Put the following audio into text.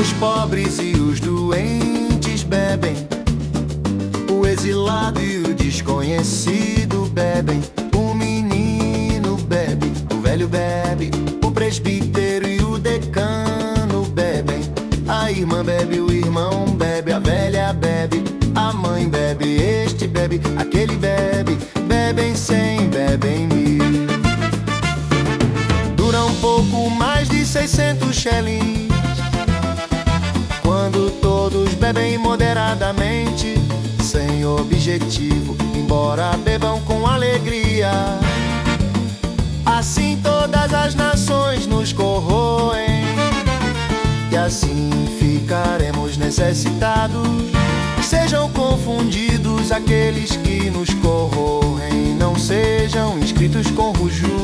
Os pobres e os doentes bebem, o exilado e o desconhecido bebem, o menino bebe, o velho bebe, o presbítero e o decano bebem, a irmã bebe, o irmão bebe, a velha bebe, a mãe bebe, este bebe, aquele bebe, bebem cem, bebem mil. Dura um pouco mais de 600 shellings bebem moderadamente, sem objetivo, embora bebam com alegria. Assim todas as nações nos corroem, e assim ficaremos necessitados. Sejam confundidos aqueles que nos corroem, não sejam inscritos com ruju.